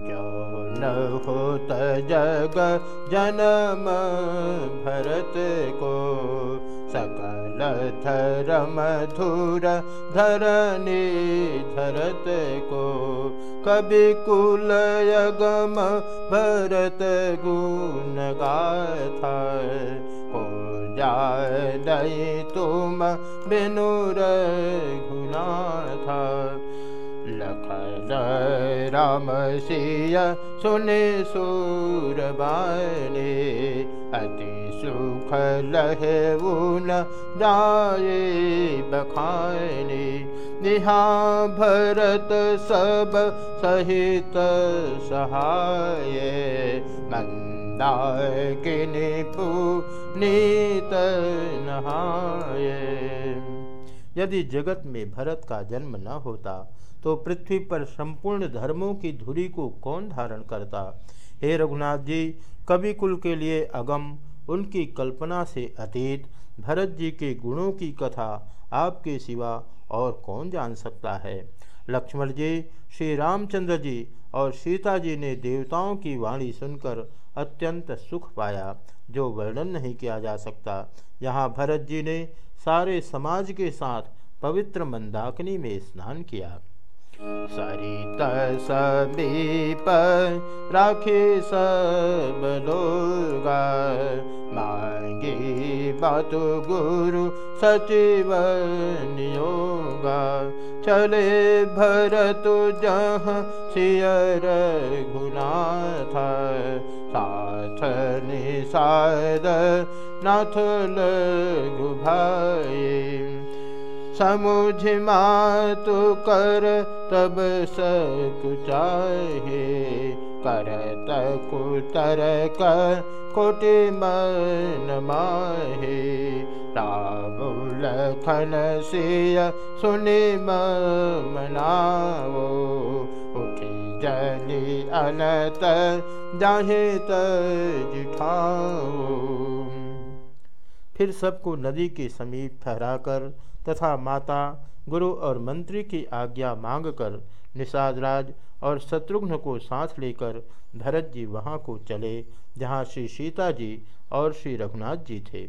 न होत जग जन्म भरत को सकल थर मधुर धरनी धरत को कवि कुल यगम भरत गुण गाथा को जाय तुम बिनुर गुना था लखन राम सिय सुने सूरबाने अति सुख लहे उन जाए बखाने। निहा भरत सब सहित सहाय मंदाकिनी नीत नहाय यदि जगत में भरत का जन्म न होता तो पृथ्वी पर संपूर्ण धर्मों की धुरी को कौन धारण करता? हे रघुनाथ जी, कवि कुल के लिए अगम, उनकी कल्पना से अतीत, भरत जी के गुणों की कथा आपके सिवा और कौन जान सकता है? लक्ष्मण जी, श्री रामचंद्र जी और सीता जी ने देवताओं की वाणी सुनकर अत्यंत सुख पाया, जो वर्णन नहीं किया जा सकता। यहाँ भरत जी ने सारे समाज के साथ पवित्र मंदाकिनी में स्नान किया। सरित समीप राखे सब लोग मांगी बात गुरु सचिव चले भरत जह सियर गुनाथ साथ निषाद नाथ लघु भाई। समुझ मातु कर, तब सकुचाहे करत कुतर कर कोटि मन माहे। राम लखन सिय सुनि मनाओ उठी जली अनत, जाहे तिठाओ फिर सबको नदी के समीप ठहराकर तथा माता, गुरु और मंत्री की आज्ञा मांगकर निषाद राज और शत्रुघ्न को साथ लेकर भरत जी वहाँ को चले, जहाँ श्री सीता जी और श्री रघुनाथ जी थे।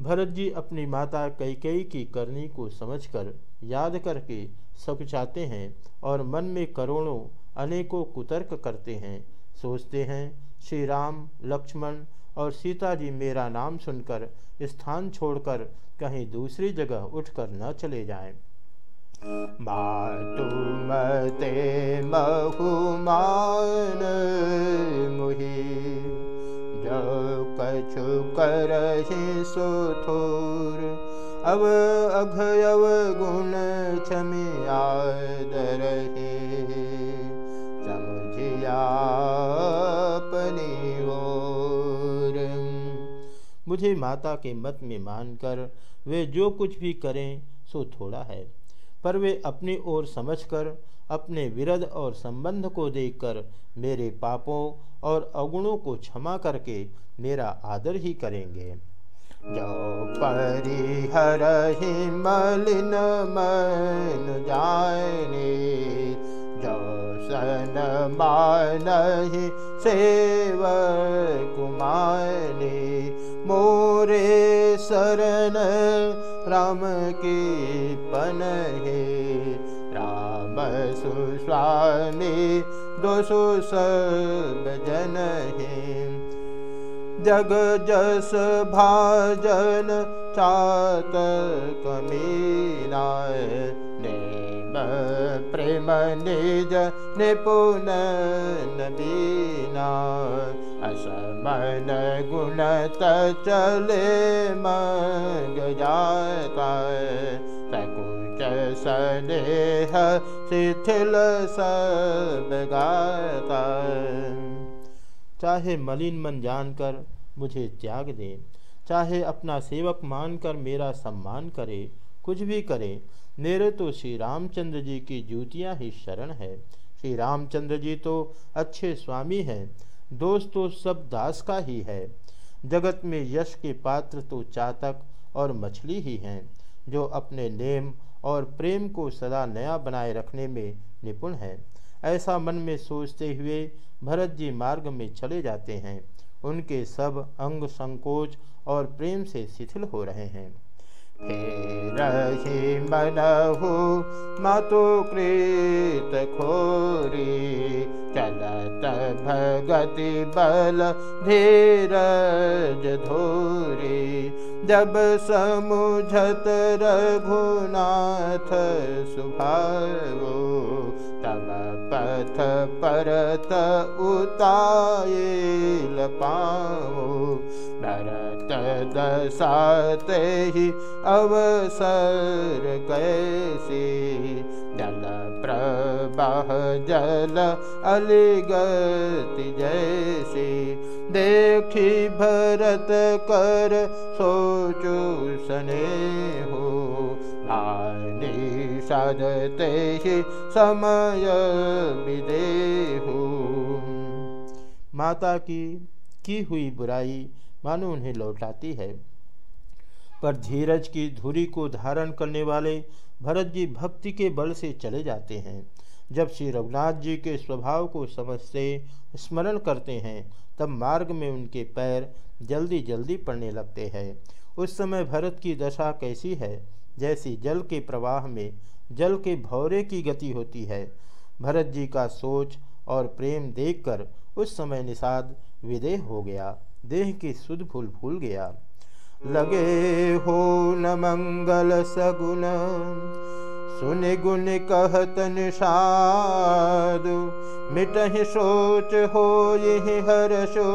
भरत जी अपनी माता कैकेयी की करनी को समझकर याद करके सकुचाते हैं और मन में करोड़ों, अनेकों कुतर्क करते हैं। सोचते हैं, श्री राम, लक्ष्मण और सीता जी मेरा नाम सुनकर, स्थान छोड़कर कहीं दूसरी जगह उठकर न चले जाएँ। मातुमते बहुमान मुहि कछु सुथुर अब अघयव गुण क्षमियादरहि समझिया मुझे माता के मत में मानकर वे जो कुछ भी करें, सो थोड़ा है। पर वे अपनी ओर समझकर अपने विरध और संबंध को देखकर मेरे पापों और अगुणों को क्षमा करके मेरा आदर ही करेंगे। जो परिहर ही मलिन मन जाने, जो सन मान सेव कुमानी मोरे शरण राम की पन है। राम सुस्वामी दोषो सब जन है। जग जस भाजन चात कमीना प्रेम निज निपुण नबीना असमन गुणत चले मग जाता। सकुच स्नेह शिथिल सब गाता। चाहे मलिन मन जानकर मुझे त्याग दे। चाहे अपना सेवक मानकर मेरा सम्मान करे। कुछ भी करें, मेरे तो श्री रामचंद्र जी की जूतियाँ ही शरण है। श्री रामचंद्र जी तो अच्छे स्वामी हैं, दोस्त तो सब दास का ही है। जगत में यश के पात्र तो चातक और मछली ही हैं, जो अपने नेम और प्रेम को सदा नया बनाए रखने में निपुण है। ऐसा मन में सोचते हुए भरत जी मार्ग में चले जाते हैं। उनके सब अंग संकोच और प्रेम से शिथिल हो रहे हैं। रही मनहु मतु कृत खोरी चलत भगति बल धीरज धोरी। जब समुझत रघुनाथ तब पथ परत उताये पाओ भरत दसाते ही अवसर कैसी? जल प्रवाह जल अलिगति जैसी। देखी भरत कर सोचो सने हो आनी सदते ही समय विदेहू माता की की हुई बुराई मानो उन्हें लौटाती है। पर धीरज की धुरी को धारण करने वाले भरत जी भक्ति के बल से चले जाते हैं। जब श्री रघुनाथ जी के स्वभाव को समझते स्मरण करते हैं, तब मार्ग में उनके पैर जल्दी जल्दी पड़ने लगते हैं। उस समय भरत की दशा कैसी है? जैसी जल के प्रवाह में जल के भौरे की गति होती है। भरत जी का सोच और प्रेम देखकर उस समय निषाद विदेह हो गया। देह की सुध फूल भूल गया। लगे हो न मंगल सगुन सुन गुण कहत निषाद। मिट सोच हो यही हर्षो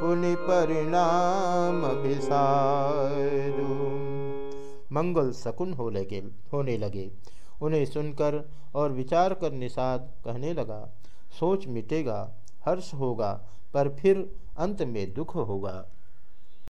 पुनि परिणाम भिसादु मंगल शकुन हो लगे, होने लगे। उन्हें सुनकर और विचार कर निषाद कहने लगा, सोच मिटेगा, हर्ष होगा, पर फिर अंत में दुख होगा।